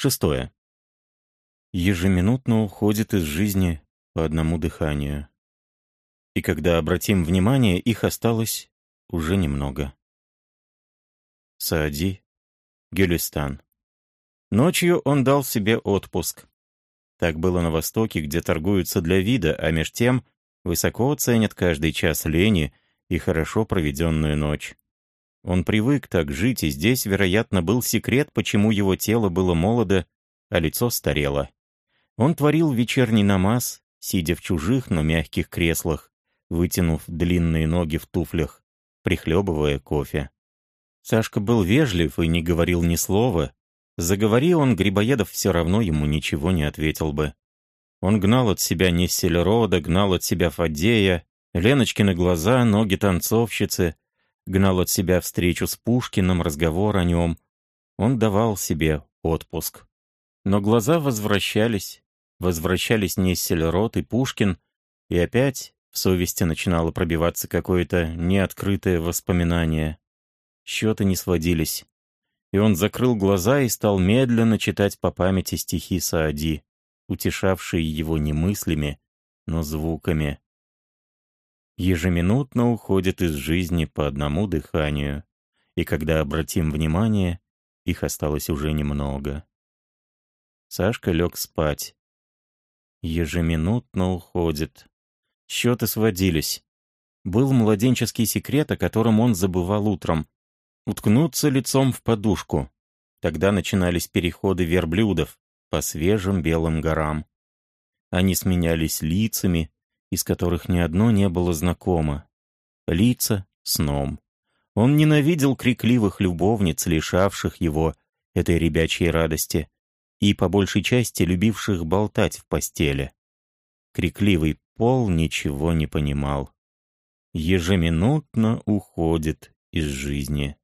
Шестое. Ежеминутно уходит из жизни по одному дыханию. И когда обратим внимание, их осталось уже немного. Саади, Гюлистан. Ночью он дал себе отпуск. Так было на Востоке, где торгуются для вида, а меж тем высоко ценят каждый час лени и хорошо проведенную ночь. Он привык так жить, и здесь, вероятно, был секрет, почему его тело было молодо, а лицо старело. Он творил вечерний намаз, сидя в чужих, но мягких креслах, вытянув длинные ноги в туфлях, прихлебывая кофе. Сашка был вежлив и не говорил ни слова. Заговори он, Грибоедов все равно ему ничего не ответил бы. Он гнал от себя Нессельрода, гнал от себя Фадея, Леночкины глаза, ноги танцовщицы, гнал от себя встречу с Пушкиным, разговор о нем. Он давал себе отпуск. Но глаза возвращались, возвращались Нессельрод и Пушкин, и опять в совести начинало пробиваться какое-то неоткрытое воспоминание. Счеты не сводились. И он закрыл глаза и стал медленно читать по памяти стихи Саади, утешавшие его не мыслями, но звуками. Ежеминутно уходит из жизни по одному дыханию, и когда обратим внимание, их осталось уже немного. Сашка лег спать. Ежеминутно уходит. Счеты сводились. Был младенческий секрет, о котором он забывал утром. Уткнуться лицом в подушку. Тогда начинались переходы верблюдов по свежим белым горам. Они сменялись лицами, из которых ни одно не было знакомо. Лица — сном. Он ненавидел крикливых любовниц, лишавших его этой ребячьей радости, и по большей части любивших болтать в постели. Крикливый Пол ничего не понимал. Ежеминутно уходит из жизни.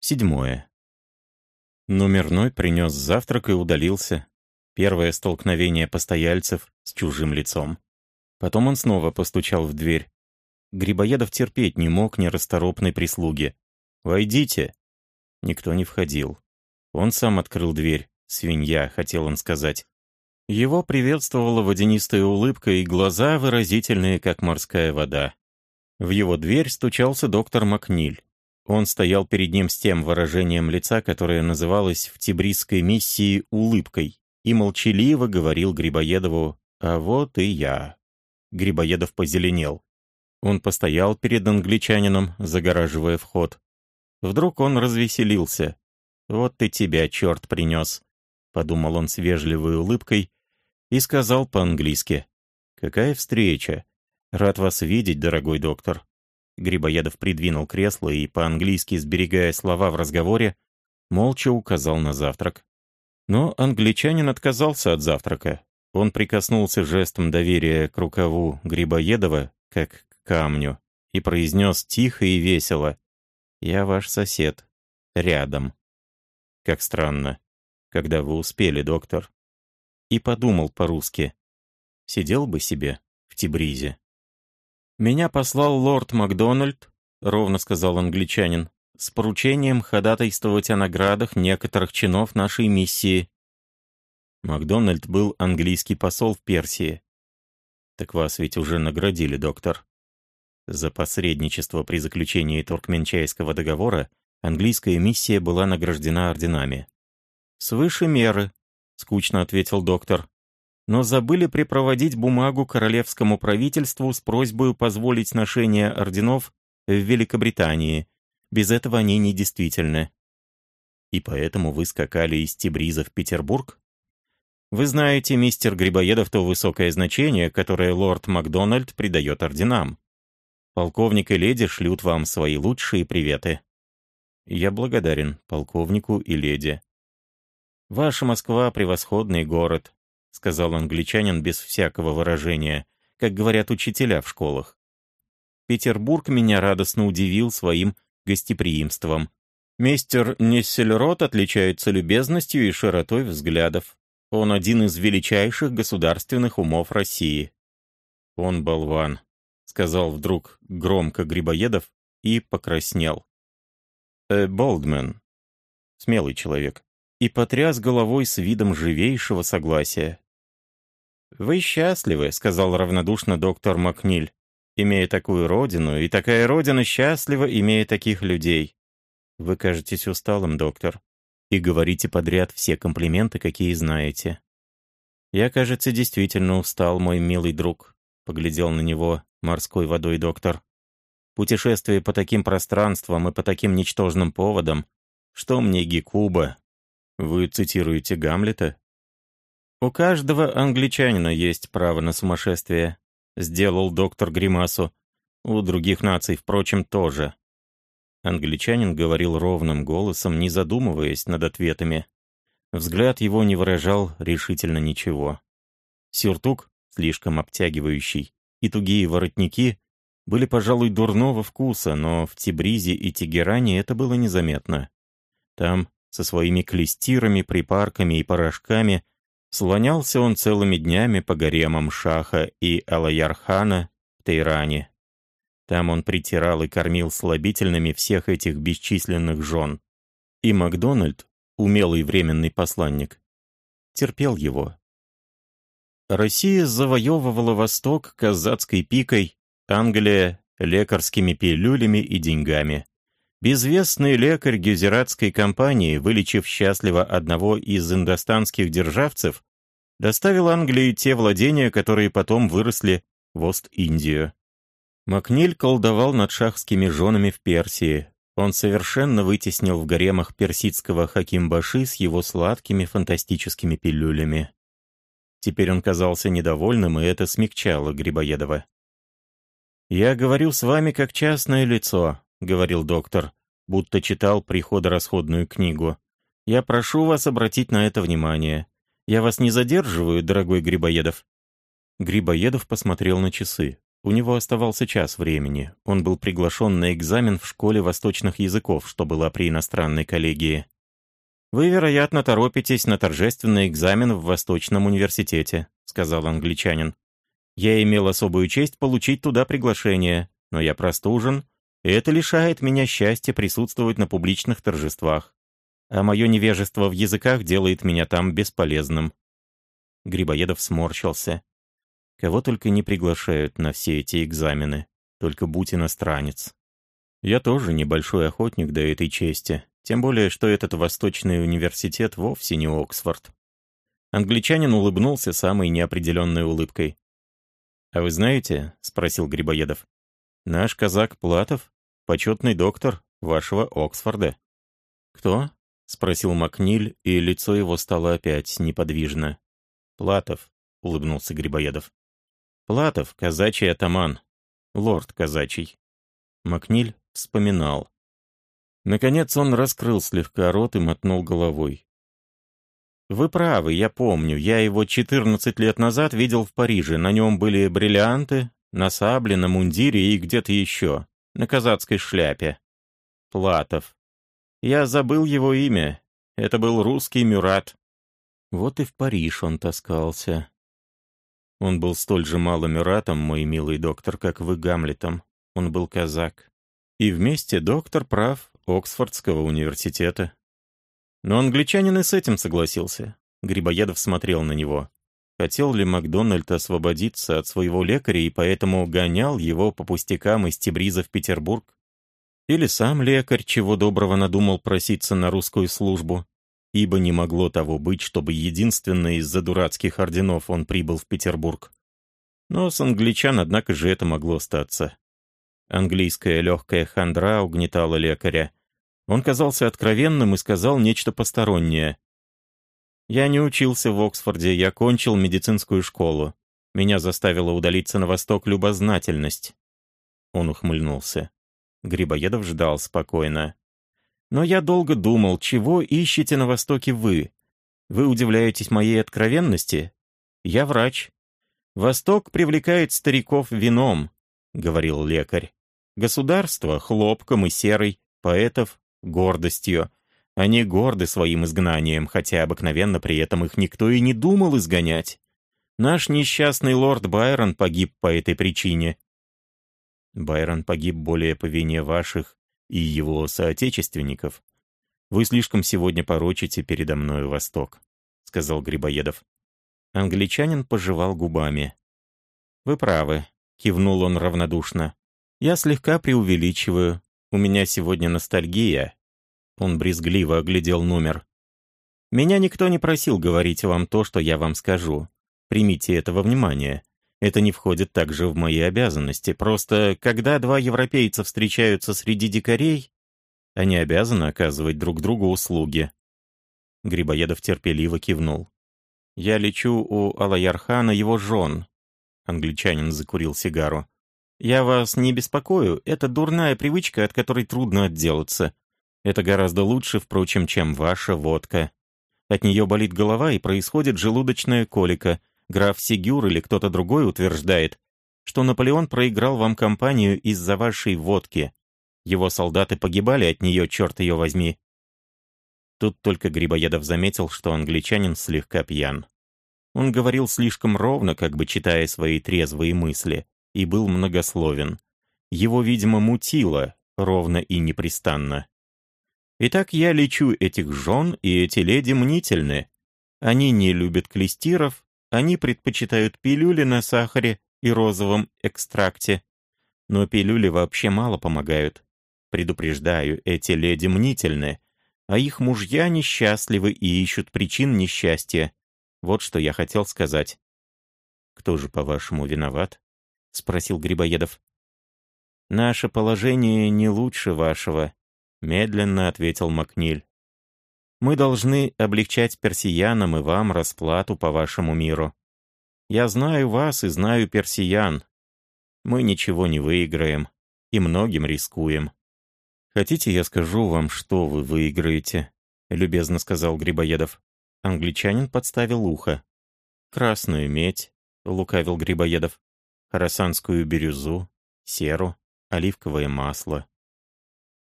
Седьмое. Номерной принес завтрак и удалился. Первое столкновение постояльцев с чужим лицом. Потом он снова постучал в дверь. Грибоедов терпеть не мог нерасторопной прислуги. «Войдите!» Никто не входил. Он сам открыл дверь. «Свинья», — хотел он сказать. Его приветствовала водянистая улыбка и глаза выразительные, как морская вода. В его дверь стучался доктор Макниль. Он стоял перед ним с тем выражением лица, которое называлось в тибрисской миссии улыбкой, и молчаливо говорил Грибоедову «А вот и я». Грибоедов позеленел. Он постоял перед англичанином, загораживая вход. Вдруг он развеселился. «Вот ты тебя, черт, принес», — подумал он с вежливой улыбкой и сказал по-английски. «Какая встреча! Рад вас видеть, дорогой доктор». Грибоедов придвинул кресло и, по-английски сберегая слова в разговоре, молча указал на завтрак. Но англичанин отказался от завтрака. Он прикоснулся жестом доверия к рукаву Грибоедова, как к камню, и произнес тихо и весело «Я ваш сосед. Рядом». «Как странно. Когда вы успели, доктор?» и подумал по-русски. Сидел бы себе в Тибризе. «Меня послал лорд Макдональд», — ровно сказал англичанин, «с поручением ходатайствовать о наградах некоторых чинов нашей миссии». Макдональд был английский посол в Персии. «Так вас ведь уже наградили, доктор». За посредничество при заключении Туркменчайского договора английская миссия была награждена орденами. «Свыше меры», — скучно ответил доктор. «Но забыли припроводить бумагу королевскому правительству с просьбой позволить ношение орденов в Великобритании. Без этого они недействительны». «И поэтому вы скакали из Тибриза в Петербург?» «Вы знаете, мистер Грибоедов, то высокое значение, которое лорд Макдональд придает орденам. Полковник и леди шлют вам свои лучшие приветы». «Я благодарен полковнику и леди», «Ваша Москва — превосходный город», — сказал англичанин без всякого выражения, как говорят учителя в школах. Петербург меня радостно удивил своим гостеприимством. Мистер Нессельрот отличается любезностью и широтой взглядов. Он один из величайших государственных умов России. «Он болван», — сказал вдруг громко Грибоедов и покраснел. «Э, Болдмен, смелый человек, и потряс головой с видом живейшего согласия. «Вы счастливы», — сказал равнодушно доктор Макниль, «имея такую родину, и такая родина счастлива, имея таких людей. Вы кажетесь усталым, доктор, и говорите подряд все комплименты, какие знаете. Я, кажется, действительно устал, мой милый друг», — поглядел на него морской водой доктор. «Путешествие по таким пространствам и по таким ничтожным поводам, что мне Гекуба? Вы цитируете Гамлета?» «У каждого англичанина есть право на сумасшествие», — сделал доктор гримасу. «У других наций, впрочем, тоже». Англичанин говорил ровным голосом, не задумываясь над ответами. Взгляд его не выражал решительно ничего. Сюртук, слишком обтягивающий, и тугие воротники были, пожалуй, дурного вкуса, но в Тибризе и Тегеране это было незаметно. Там, со своими клестирами, припарками и порошками, слонялся он целыми днями по гаремам Шаха и Алаярхана в Тейране. Там он притирал и кормил слабительными всех этих бесчисленных жен. И Макдональд, умелый временный посланник, терпел его. Россия завоевывала Восток казацкой пикой, Англия — лекарскими пилюлями и деньгами. Безвестный лекарь гюзератской компании, вылечив счастливо одного из индостанских державцев, доставил Англии те владения, которые потом выросли в Ост-Индию. Макниль колдовал над шахскими женами в Персии. Он совершенно вытеснил в гаремах персидского Хаким-Баши с его сладкими фантастическими пилюлями. Теперь он казался недовольным, и это смягчало Грибоедова. «Я говорю с вами как частное лицо», — говорил доктор, будто читал приходорасходную книгу. «Я прошу вас обратить на это внимание. Я вас не задерживаю, дорогой Грибоедов». Грибоедов посмотрел на часы. У него оставался час времени. Он был приглашен на экзамен в школе восточных языков, что была при иностранной коллегии. «Вы, вероятно, торопитесь на торжественный экзамен в Восточном университете», — сказал англичанин. «Я имел особую честь получить туда приглашение, но я простужен, это лишает меня счастья присутствовать на публичных торжествах. А мое невежество в языках делает меня там бесполезным». Грибоедов сморщился. Кого только не приглашают на все эти экзамены, только будь иностранец. Я тоже небольшой охотник до этой чести, тем более, что этот Восточный университет вовсе не Оксфорд. Англичанин улыбнулся самой неопределенной улыбкой. «А вы знаете, — спросил Грибоедов, — наш казак Платов почетный доктор вашего Оксфорда». «Кто?» — спросил Макниль, и лицо его стало опять неподвижно. «Платов», — улыбнулся Грибоедов. «Платов, казачий атаман. Лорд казачий». Макниль вспоминал. Наконец он раскрыл слегка рот и мотнул головой. «Вы правы, я помню. Я его 14 лет назад видел в Париже. На нем были бриллианты, на сабле, на мундире и где-то еще на казацкой шляпе. Платов. Я забыл его имя. Это был русский Мюрат. Вот и в Париж он таскался. Он был столь же мало Мюратом, мой милый доктор, как вы Гамлетом. Он был казак. И вместе доктор прав Оксфордского университета. Но англичанин и с этим согласился. Грибоедов смотрел на него. Хотел ли Макдональд освободиться от своего лекаря и поэтому гонял его по пустякам из Тибриза в Петербург? Или сам лекарь чего доброго надумал проситься на русскую службу? Ибо не могло того быть, чтобы единственно из-за дурацких орденов он прибыл в Петербург. Но с англичан, однако же, это могло статься. Английская легкая хандра угнетала лекаря. Он казался откровенным и сказал нечто постороннее. Я не учился в Оксфорде, я кончил медицинскую школу. Меня заставила удалиться на восток любознательность. Он ухмыльнулся. Грибоедов ждал спокойно. Но я долго думал, чего ищете на востоке вы? Вы удивляетесь моей откровенности? Я врач. Восток привлекает стариков вином, говорил лекарь. Государство — хлопком и серой, поэтов — гордостью. Они горды своим изгнанием, хотя обыкновенно при этом их никто и не думал изгонять. Наш несчастный лорд Байрон погиб по этой причине. Байрон погиб более по вине ваших и его соотечественников. Вы слишком сегодня порочите передо мною Восток», — сказал Грибоедов. Англичанин пожевал губами. «Вы правы», — кивнул он равнодушно. «Я слегка преувеличиваю. У меня сегодня ностальгия». Он брезгливо оглядел номер. «Меня никто не просил говорить вам то, что я вам скажу. Примите это во внимание. Это не входит также в мои обязанности. Просто, когда два европейца встречаются среди дикарей, они обязаны оказывать друг другу услуги». Грибоедов терпеливо кивнул. «Я лечу у Алаярхана его жен». Англичанин закурил сигару. «Я вас не беспокою, это дурная привычка, от которой трудно отделаться. Это гораздо лучше, впрочем, чем ваша водка. От нее болит голова и происходит желудочная колика. Граф Сигюр или кто-то другой утверждает, что Наполеон проиграл вам компанию из-за вашей водки. Его солдаты погибали от нее, черт ее возьми. Тут только Грибоедов заметил, что англичанин слегка пьян. Он говорил слишком ровно, как бы читая свои трезвые мысли, и был многословен. Его, видимо, мутило, ровно и непрестанно. Итак, я лечу этих жен, и эти леди мнительны. Они не любят клестиров, они предпочитают пилюли на сахаре и розовом экстракте. Но пилюли вообще мало помогают. Предупреждаю, эти леди мнительны, а их мужья несчастливы и ищут причин несчастья. Вот что я хотел сказать. «Кто же, по-вашему, виноват?» — спросил Грибоедов. «Наше положение не лучше вашего», — медленно ответил Макниль. «Мы должны облегчать персиянам и вам расплату по вашему миру. Я знаю вас и знаю персиян. Мы ничего не выиграем и многим рискуем. «Хотите, я скажу вам, что вы выиграете?» — любезно сказал Грибоедов. Англичанин подставил ухо. «Красную медь», — лукавил Грибоедов. «Харасанскую бирюзу, серу, оливковое масло».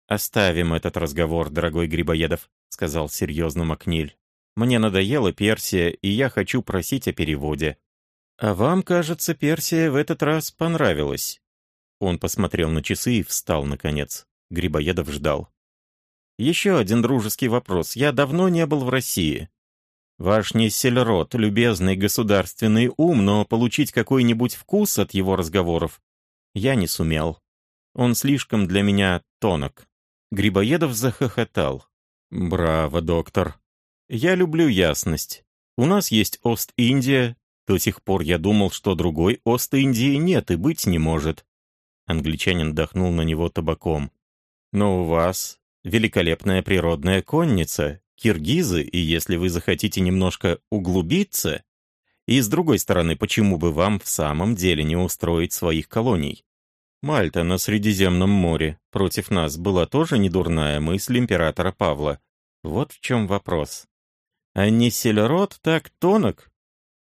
«Оставим этот разговор, дорогой Грибоедов», — сказал серьезно Макниль. «Мне надоела Персия, и я хочу просить о переводе». «А вам, кажется, Персия в этот раз понравилась». Он посмотрел на часы и встал, наконец. Грибоедов ждал. «Еще один дружеский вопрос. Я давно не был в России. Ваш Нессельрод — любезный государственный ум, но получить какой-нибудь вкус от его разговоров я не сумел. Он слишком для меня тонок». Грибоедов захохотал. «Браво, доктор. Я люблю ясность. У нас есть Ост-Индия. До сих пор я думал, что другой Ост-Индии нет и быть не может». Англичанин дохнул на него табаком. Но у вас великолепная природная конница, киргизы, и если вы захотите немножко углубиться, и с другой стороны, почему бы вам в самом деле не устроить своих колоний? Мальта на Средиземном море против нас была тоже недурная мысль императора Павла. Вот в чем вопрос. А не Селерот так тонок,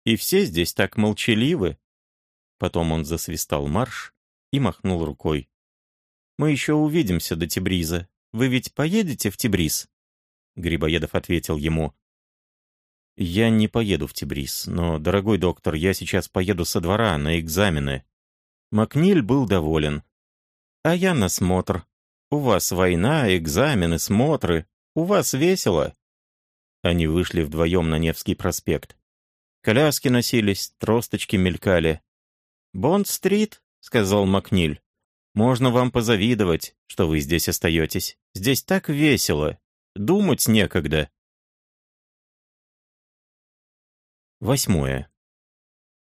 и все здесь так молчаливы. Потом он засвистал марш и махнул рукой. Мы еще увидимся до Тибриза. Вы ведь поедете в Тибриз?» Грибоедов ответил ему. «Я не поеду в Тибриз, но, дорогой доктор, я сейчас поеду со двора на экзамены». Макниль был доволен. «А я на смотр. У вас война, экзамены, смотры. У вас весело». Они вышли вдвоем на Невский проспект. Коляски носились, тросточки мелькали. «Бонд-стрит», — сказал Макниль. Можно вам позавидовать, что вы здесь остаетесь. Здесь так весело. Думать некогда. Восьмое.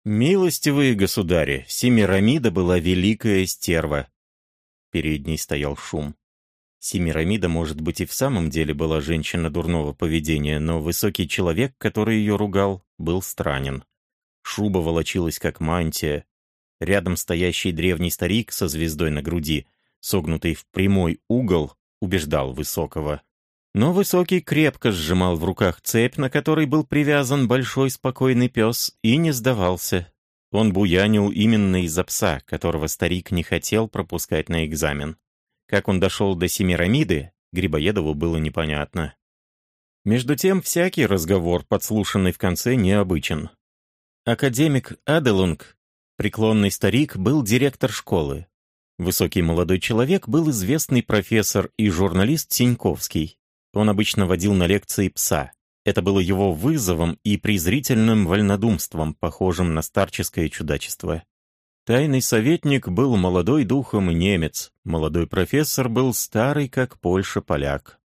Милостивые государи, Семирамида была великая стерва. Перед ней стоял шум. Семирамида, может быть, и в самом деле была женщина дурного поведения, но высокий человек, который ее ругал, был странен. Шуба волочилась, как мантия, Рядом стоящий древний старик со звездой на груди, согнутый в прямой угол, убеждал Высокого. Но Высокий крепко сжимал в руках цепь, на которой был привязан большой спокойный пес, и не сдавался. Он буянил именно из-за пса, которого старик не хотел пропускать на экзамен. Как он дошел до Семирамиды, Грибоедову было непонятно. Между тем, всякий разговор, подслушанный в конце, необычен. Академик Аделунг Преклонный старик был директор школы. Высокий молодой человек был известный профессор и журналист Синьковский. Он обычно водил на лекции пса. Это было его вызовом и презрительным вольнодумством, похожим на старческое чудачество. Тайный советник был молодой духом немец, молодой профессор был старый, как Польша-поляк.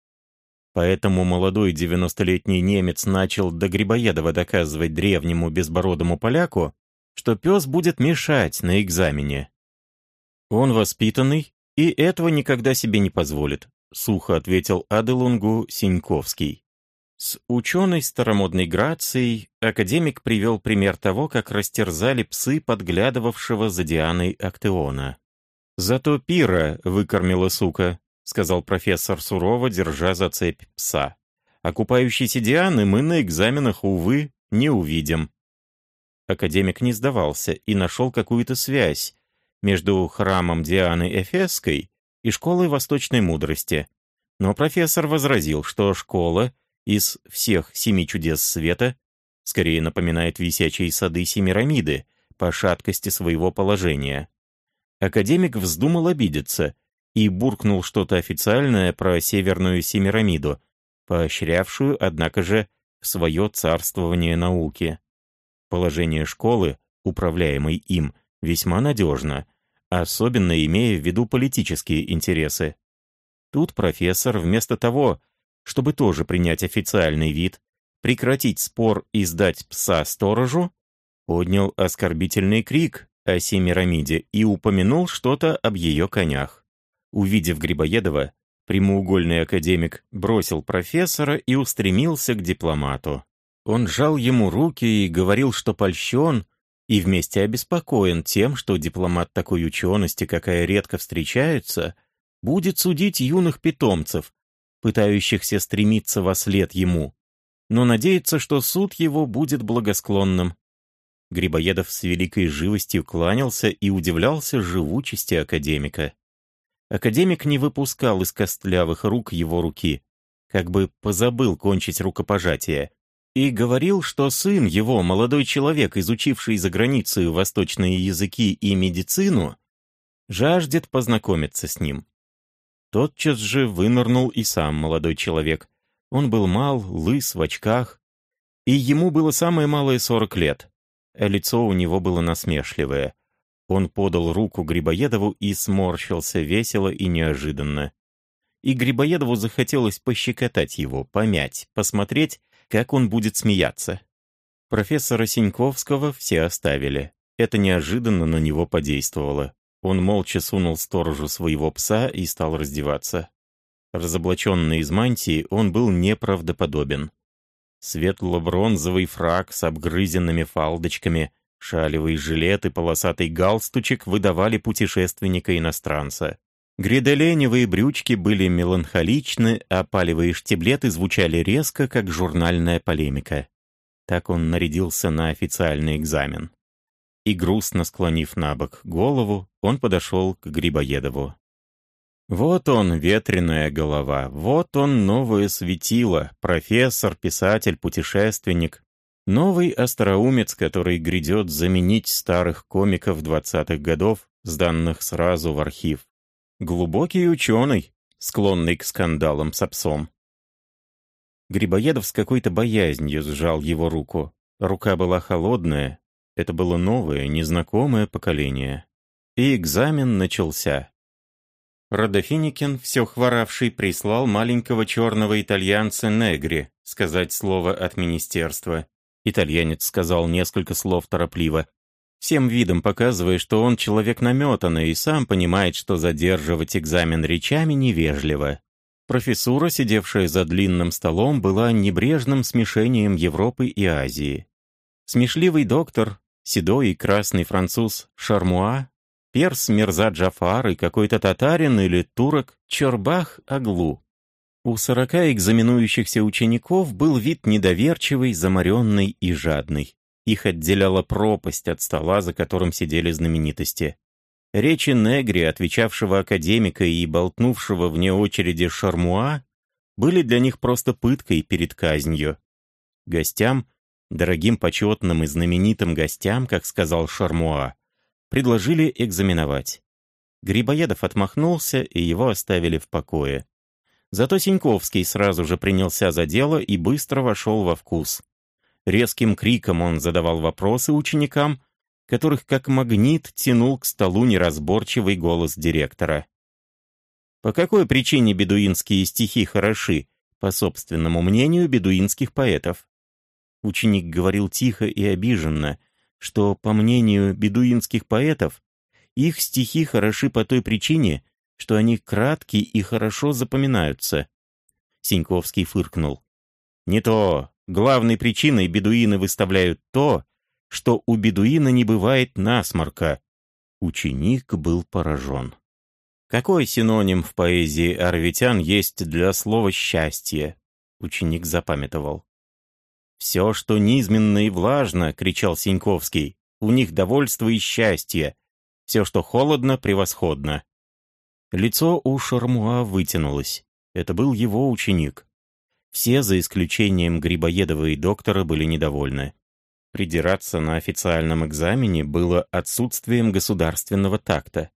Поэтому молодой девяностолетний немец начал до Грибоедова доказывать древнему безбородому поляку, что пес будет мешать на экзамене. Он воспитанный и этого никогда себе не позволит, сухо ответил Аделунгу Синьковский. С ученой старомодной грацией академик привел пример того, как растерзали псы подглядывавшего за Дианой Актеона. «Зато пира выкормила сука», — сказал профессор сурово, держа за цепь пса. «Окупающейся Дианы мы на экзаменах, увы, не увидим». Академик не сдавался и нашел какую-то связь между храмом Дианы Эфесской и школой восточной мудрости. Но профессор возразил, что школа — из всех семи чудес света скорее напоминает висячие сады Семирамиды по шаткости своего положения. Академик вздумал обидеться и буркнул что-то официальное про Северную Семирамиду, поощрявшую, однако же, свое царствование науки. Положение школы, управляемой им, весьма надежно, особенно имея в виду политические интересы. Тут профессор, вместо того, чтобы тоже принять официальный вид, прекратить спор и сдать пса сторожу, поднял оскорбительный крик о Семирамиде и упомянул что-то об ее конях. Увидев Грибоедова, прямоугольный академик бросил профессора и устремился к дипломату. Он жал ему руки и говорил, что польщен и вместе обеспокоен тем, что дипломат такой учености, какая редко встречается, будет судить юных питомцев, пытающихся стремиться во след ему, но надеется, что суд его будет благосклонным. Грибоедов с великой живостью кланялся и удивлялся живучести академика. Академик не выпускал из костлявых рук его руки, как бы позабыл кончить рукопожатие, и говорил, что сын его, молодой человек, изучивший за границей восточные языки и медицину, жаждет познакомиться с ним. Тотчас же вынырнул и сам молодой человек. Он был мал, лыс, в очках, и ему было самое малое сорок лет. А лицо у него было насмешливое. Он подал руку Грибоедову и сморщился весело и неожиданно. И Грибоедову захотелось пощекотать его, помять, посмотреть, как он будет смеяться. Профессора Синьковского все оставили. Это неожиданно на него подействовало. Он молча сунул сторожу своего пса и стал раздеваться. Разоблаченный из мантии, он был неправдоподобен. Светло-бронзовый фраг с обгрызенными фалдочками, шалевый жилет и полосатый галстучек выдавали путешественника-иностранца. Гриделеневые брючки были меланхоличны, а палевые штиблеты звучали резко, как журнальная полемика. Так он нарядился на официальный экзамен и, грустно склонив на бок голову, он подошел к Грибоедову. Вот он, ветреная голова, вот он, новое светило, профессор, писатель, путешественник, новый остроумец, который грядет заменить старых комиков двадцатых годов, сданных сразу в архив. Глубокий ученый, склонный к скандалам с псом. Грибоедов с какой-то боязнью сжал его руку. Рука была холодная, это было новое, незнакомое поколение. И экзамен начался. Родофиникин, все хворавший, прислал маленького черного итальянца Негри сказать слово от министерства. Итальянец сказал несколько слов торопливо, всем видом показывая, что он человек наметанный и сам понимает, что задерживать экзамен речами невежливо. Профессура, сидевшая за длинным столом, была небрежным смешением Европы и Азии. Смешливый доктор, седой и красный француз Шармуа, перс Мирза Джафар и какой-то татарин или турок Чорбах Аглу. У сорока экзаменующихся учеников был вид недоверчивый, заморенный и жадный. Их отделяла пропасть от стола, за которым сидели знаменитости. Речи Негри, отвечавшего академика и болтнувшего вне очереди Шармуа, были для них просто пыткой перед казнью. Гостям Дорогим почетным и знаменитым гостям, как сказал Шармуа, предложили экзаменовать. Грибоедов отмахнулся, и его оставили в покое. Зато Синьковский сразу же принялся за дело и быстро вошел во вкус. Резким криком он задавал вопросы ученикам, которых как магнит тянул к столу неразборчивый голос директора. По какой причине бедуинские стихи хороши, по собственному мнению бедуинских поэтов? Ученик говорил тихо и обиженно, что, по мнению бедуинских поэтов, их стихи хороши по той причине, что они краткие и хорошо запоминаются. Синьковский фыркнул. «Не то. Главной причиной бедуины выставляют то, что у бедуина не бывает насморка». Ученик был поражен. Какой синоним в поэзии арвитян есть для слова «счастье»? Ученик запамятовал. «Все, что низменно и влажно», — кричал Синьковский, — «у них довольство и счастье. Все, что холодно, превосходно». Лицо у Шармуа вытянулось. Это был его ученик. Все, за исключением Грибоедова и доктора, были недовольны. Придираться на официальном экзамене было отсутствием государственного такта.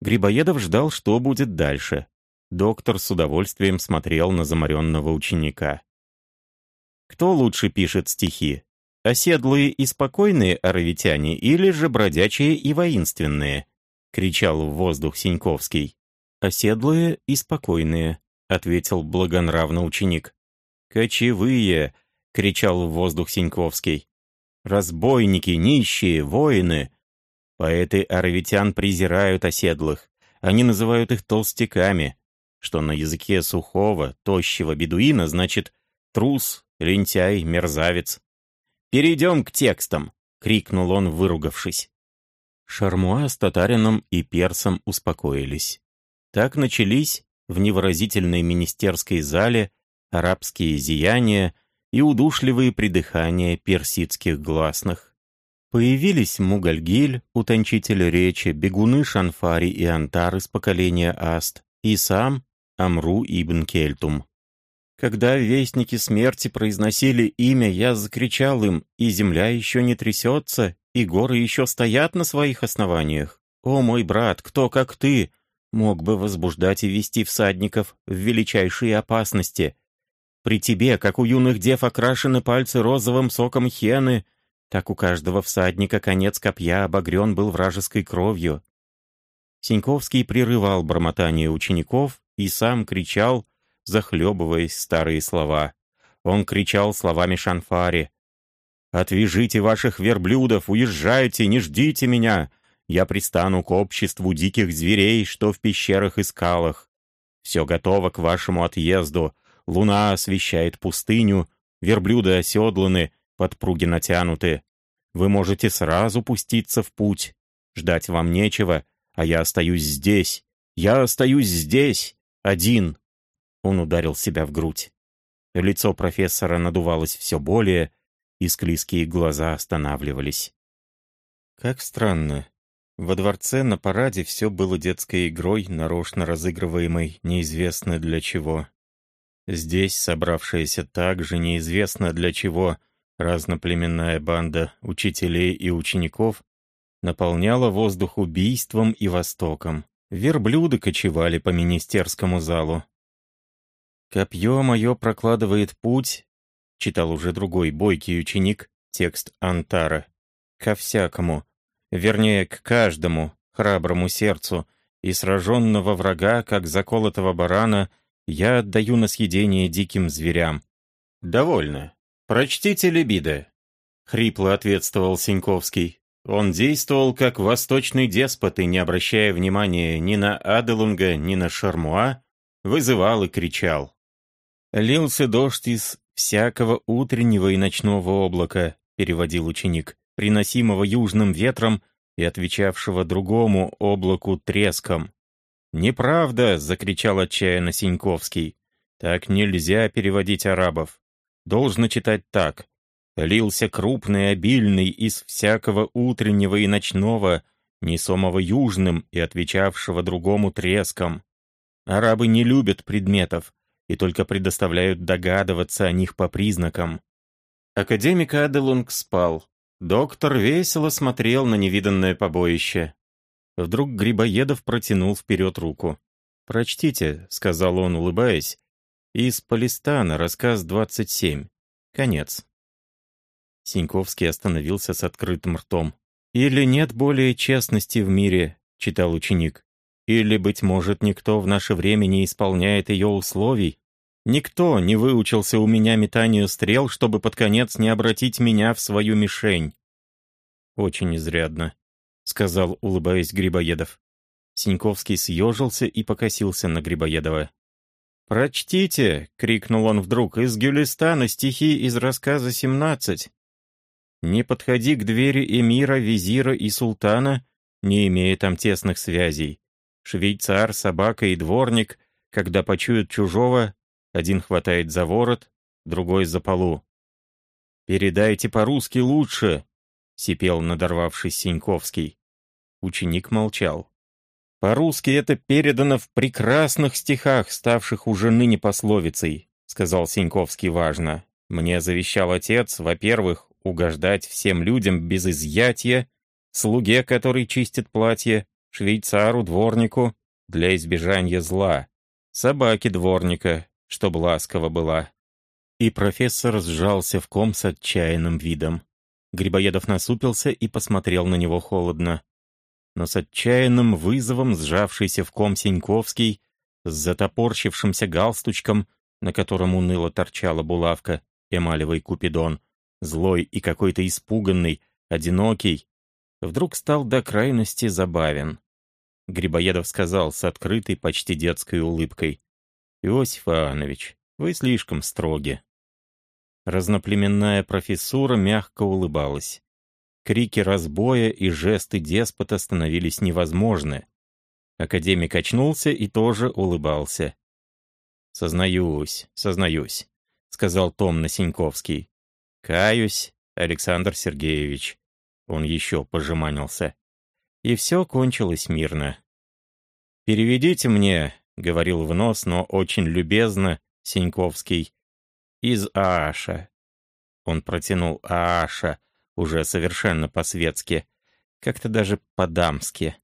Грибоедов ждал, что будет дальше. Доктор с удовольствием смотрел на заморенного ученика. Кто лучше пишет стихи? Оседлые и спокойные оровитяне или же бродячие и воинственные? Кричал в воздух Синьковский. Оседлые и спокойные, ответил благонравно ученик. Кочевые, кричал в воздух Синьковский. Разбойники, нищие, воины. Поэты оровитян презирают оседлых. Они называют их толстяками, что на языке сухого, тощего бедуина значит трус, лентяй, мерзавец. «Перейдем к текстам!» — крикнул он, выругавшись. Шармуа с татарином и персом успокоились. Так начались в невыразительной министерской зале арабские зияния и удушливые придыхания персидских гласных. Появились Мугальгиль, утончитель речи, бегуны Шанфари и Антар из поколения Аст, и сам Амру ибн Кельтум. Когда вестники смерти произносили имя, я закричал им, и земля еще не трясется, и горы еще стоят на своих основаниях. О, мой брат, кто, как ты, мог бы возбуждать и вести всадников в величайшие опасности? При тебе, как у юных дев окрашены пальцы розовым соком хены, так у каждого всадника конец копья обогрен был вражеской кровью. Синьковский прерывал бормотание учеников и сам кричал, захлебываясь старые слова. Он кричал словами Шанфари. «Отвяжите ваших верблюдов, уезжайте, не ждите меня! Я пристану к обществу диких зверей, что в пещерах и скалах. Все готово к вашему отъезду. Луна освещает пустыню, верблюды оседланы, подпруги натянуты. Вы можете сразу пуститься в путь. Ждать вам нечего, а я остаюсь здесь. Я остаюсь здесь, один. Он ударил себя в грудь. Лицо профессора надувалось все более, и склизкие глаза останавливались. Как странно. Во дворце на параде все было детской игрой, нарочно разыгрываемой неизвестно для чего. Здесь собравшаяся также неизвестно для чего разноплеменная банда учителей и учеников наполняла воздух убийством и востоком. Верблюды кочевали по министерскому залу. «Копье мое прокладывает путь», — читал уже другой бойкий ученик текст Антара, «ко всякому, вернее, к каждому храброму сердцу, и сраженного врага, как заколотого барана, я отдаю на съедение диким зверям». «Довольно. Прочтите Лебида», — хрипло ответствовал Синьковский. Он действовал как восточный деспот и, не обращая внимания ни на Аделунга, ни на Шармуа, вызывал и кричал. «Лился дождь из всякого утреннего и ночного облака», — переводил ученик, приносимого южным ветром и отвечавшего другому облаку треском. «Неправда!» — закричал отчаянно Синьковский. «Так нельзя переводить арабов. Должно читать так. Лился крупный, обильный из всякого утреннего и ночного, несомого южным и отвечавшего другому треском. Арабы не любят предметов, и только предоставляют догадываться о них по признакам. Академик Аделунг спал. Доктор весело смотрел на невиданное побоище. Вдруг Грибоедов протянул вперед руку. «Прочтите», — сказал он, улыбаясь, Из Палестана, рассказ 27. Конец. Синьковский остановился с открытым ртом. «Или нет более честности в мире», — читал ученик. «Или, быть может, никто в наше время не исполняет ее условий? Никто не выучился у меня метанию стрел, чтобы под конец не обратить меня в свою мишень». «Очень изрядно», — сказал, улыбаясь Грибоедов. Синьковский съежился и покосился на Грибоедова. «Прочтите!» — крикнул он вдруг. «Из Гюлистана стихи из рассказа «Семнадцать». «Не подходи к двери эмира, визира и султана, не имея там тесных связей. Швейцар, собака и дворник, когда почуют чужого, один хватает за ворот, другой за полу. «Передайте по-русски лучше!» — сипел надорвавшись Синьковский. Ученик молчал. «По-русски это передано в прекрасных стихах, ставших уже ныне пословицей», — сказал Синьковский важно. «Мне завещал отец, во-первых, угождать всем людям без изъятия, слуге, который чистит платье, швейцару, дворнику, для избежания зла, собаке дворника, чтобы ласково была». И профессор сжался в ком с отчаянным видом. Грибоедов насупился и посмотрел на него холодно но с отчаянным вызовом сжавшийся в ком Синьковский, с затопорщившимся галстучком, на котором уныло торчала булавка, эмалевый купидон, злой и какой-то испуганный, одинокий, вдруг стал до крайности забавен. Грибоедов сказал с открытой, почти детской улыбкой. «Иосиф Иоаннович, вы слишком строги». Разноплеменная профессура мягко улыбалась. Крики разбоя и жесты деспота становились невозможны. Академик очнулся и тоже улыбался. «Сознаюсь, сознаюсь», — сказал томно Синьковский. «Каюсь, Александр Сергеевич». Он еще пожеманился. И все кончилось мирно. «Переведите мне», — говорил в нос, но очень любезно, Синьковский, — «из Ааша». Он протянул Ааша, уже совершенно по-светски, как-то даже по-дамски.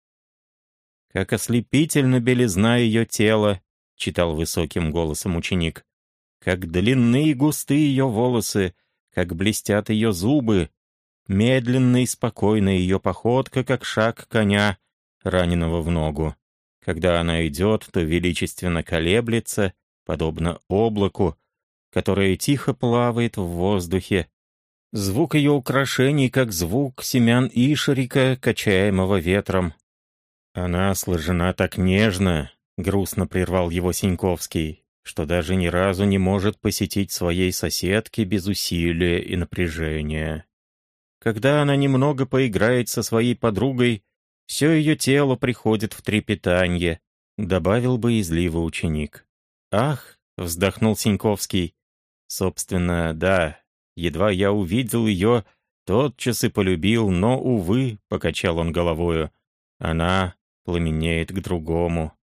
«Как ослепительно белизна ее тела», — читал высоким голосом ученик. «Как длинны и густы ее волосы, как блестят ее зубы, медленна и спокойна ее походка, как шаг коня, раненого в ногу. Когда она идет, то величественно колеблется, подобно облаку, которое тихо плавает в воздухе, Звук ее украшений, как звук семян ишерика, качаемого ветром. Она сложена так нежно, грустно прервал его Синьковский, что даже ни разу не может посетить своей соседки без усилия и напряжения. Когда она немного поиграет со своей подругой, все ее тело приходит в трепетанье, добавил бы изливо ученик. «Ах!» — вздохнул Синьковский. «Собственно, да, Едва я увидел ее, тотчас и полюбил, но, увы, — покачал он головою, — она пламенеет к другому.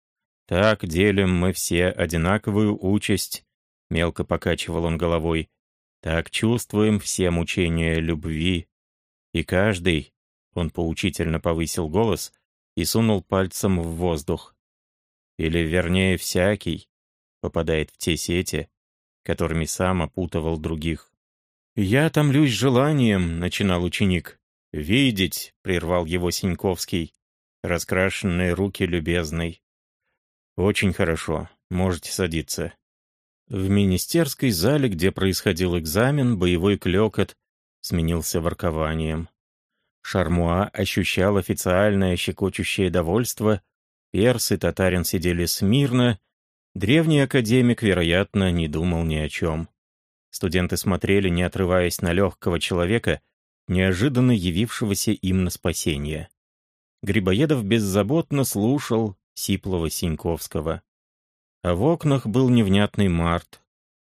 Так делим мы все одинаковую участь, — мелко покачивал он головой, — так чувствуем все мучения любви. И каждый, — он поучительно повысил голос и сунул пальцем в воздух, или, вернее, всякий, попадает в те сети, которыми сам опутывал других. «Я томлюсь желанием», — начинал ученик. «Видеть», — прервал его Синьковский. «Раскрашенные руки любезной». «Очень хорошо. Можете садиться». В министерской зале, где происходил экзамен, боевой клёкот сменился воркованием. Шармуа ощущал официальное щекочущее довольство, перс и татарин сидели смирно, древний академик, вероятно, не думал ни о чем. Студенты смотрели, не отрываясь на легкого человека, неожиданно явившегося им на спасение. Грибоедов беззаботно слушал сиплого Синьковского. А в окнах был невнятный март,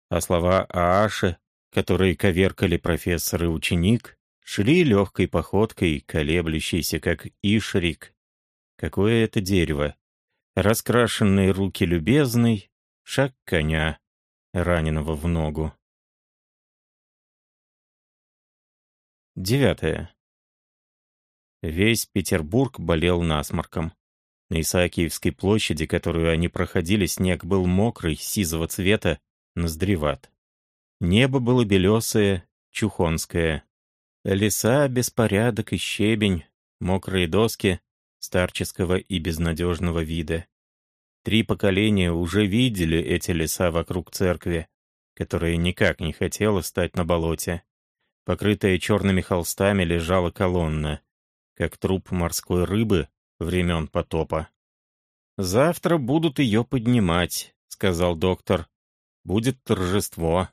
а слова Ааши, которые коверкали профессор и ученик, шли легкой походкой, колеблющейся, как ишрик. Какое это дерево! Раскрашенные руки любезный, шаг коня, раненого в ногу. Девятое. Весь Петербург болел насморком. На Исаакиевской площади, которую они проходили, снег был мокрый, сизого цвета, Ноздреват. Небо было белесое, чухонское. Леса, беспорядок и щебень, мокрые доски старческого и безнадежного вида. Три поколения уже видели эти леса вокруг церкви, которая никак не хотела стать на болоте. Покрытая черными холстами лежала колонна, как труп морской рыбы времен потопа. «Завтра будут ее поднимать», — сказал доктор. «Будет торжество.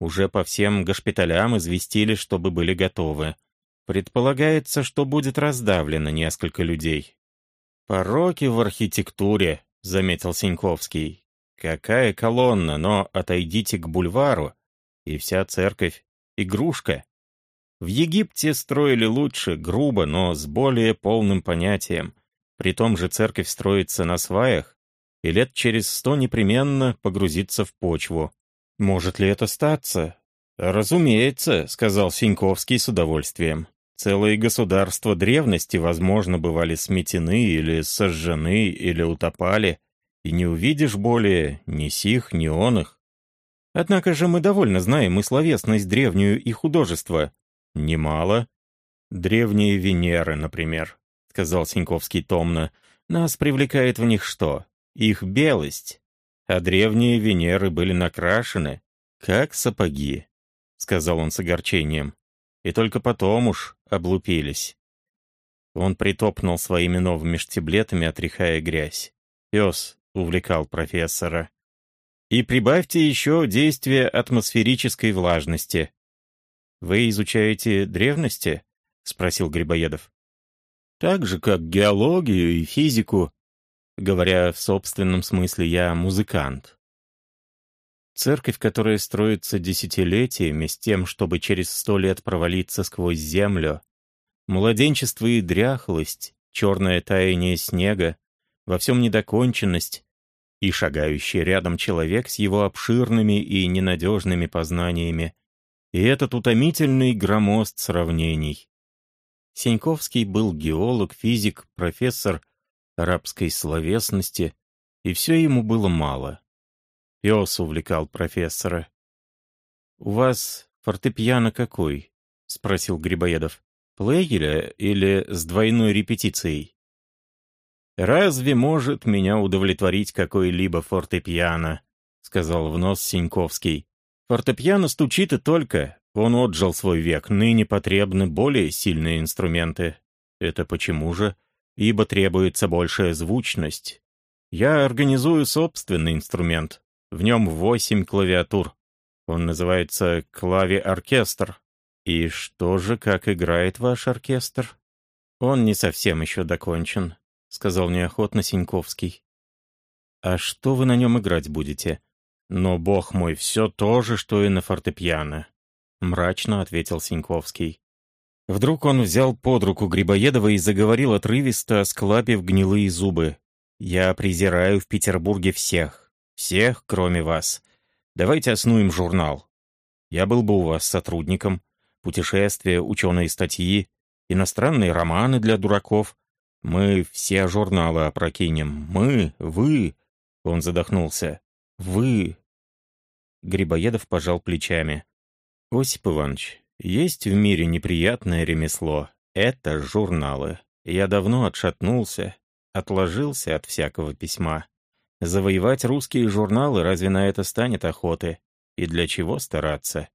Уже по всем госпиталям известили, чтобы были готовы. Предполагается, что будет раздавлено несколько людей. «Пороки в архитектуре», — заметил Синьковский. «Какая колонна, но отойдите к бульвару, и вся церковь — игрушка». В Египте строили лучше, грубо, но с более полным понятием. При том же церковь строится на сваях, и лет через сто непременно погрузится в почву. «Может ли это статься?» «Разумеется», — сказал Синьковский с удовольствием. «Целые государства древности, возможно, бывали сметены или сожжены, или утопали, и не увидишь более ни сих, ни оных. Однако же мы довольно знаем и словесность древнюю, и художество. Немало. Древние Венеры, например», — сказал Синьковский томно. «Нас привлекает в них что? Их белость а древние Венеры были накрашены, как сапоги», — сказал он с огорчением. «И только потом уж облупились». Он притопнул своими новыми штиблетами, отряхая грязь. Пес увлекал профессора. «И прибавьте еще действие атмосферической влажности». «Вы изучаете древности?» — спросил Грибоедов. «Так же, как геологию и физику», Говоря в собственном смысле, я музыкант. Церковь, которая строится десятилетиями с тем, чтобы через сто лет провалиться сквозь землю, младенчество и дряхлость, черное таяние снега, во всем недоконченность и шагающий рядом человек с его обширными и ненадежными познаниями, и этот утомительный громост сравнений. Сеньковский был геолог, физик, профессор — арабской словесности, и все ему было мало. Пес увлекал профессора. «У вас фортепиано какой?» — спросил Грибоедов. «Плейгеля или с двойной репетицией?» «Разве может меня удовлетворить какой-либо фортепиано?» — сказал в нос Синьковский. «Фортепиано стучит и только. Он отжил свой век, ныне потребны более сильные инструменты. Это почему же?» ибо требуется большая звучность. Я организую собственный инструмент. В нем восемь клавиатур. Он называется «Клави-оркестр». И что же, как играет ваш оркестр? Он не совсем еще докончен, — сказал неохотно Синьковский. А что вы на нем играть будете? Но, бог мой, все то же, что и на фортепиано, — мрачно ответил Синьковский. Вдруг он взял под руку Грибоедова и заговорил отрывисто, осклапив гнилые зубы. «Я презираю в Петербурге всех. Всех, кроме вас. Давайте основуем журнал. Я был бы у вас сотрудником. Путешествия, ученые статьи, иностранные романы для дураков. Мы все журналы опрокинем. Мы, вы...» Он задохнулся. «Вы...» Грибоедов пожал плечами. «Осип Иванович, есть в мире неприятное ремесло. Это журналы. Я давно отшатнулся, отложился от всякого письма. Завоевать русские журналы разве на это станет охоты? И для чего стараться?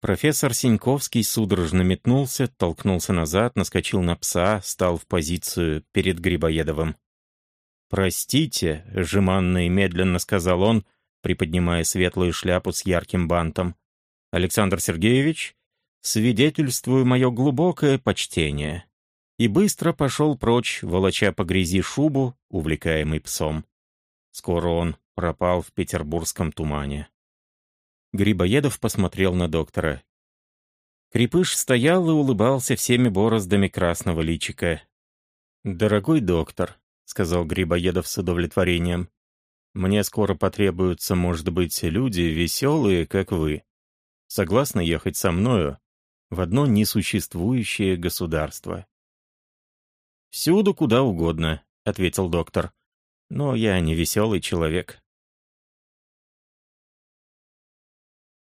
Профессор Синьковский судорожно метнулся, толкнулся назад, наскочил на пса, стал в позицию перед Грибоедовым. «Простите», — жеманно и медленно сказал он, приподнимая светлую шляпу с ярким бантом. «Александр Сергеевич, свидетельствую мое глубокое почтение». И быстро пошел прочь, волоча по грязи шубу, увлекаемый псом. Скоро он пропал в петербургском тумане. Грибоедов посмотрел на доктора. Крепыш стоял и улыбался всеми бороздами красного личика. «Дорогой доктор», — сказал Грибоедов с удовлетворением, «мне скоро потребуются, может быть, люди веселые, как вы. Согласны ехать со мною в одно несуществующее государство. «Всюду, куда угодно», — ответил доктор. «Но я не веселый человек.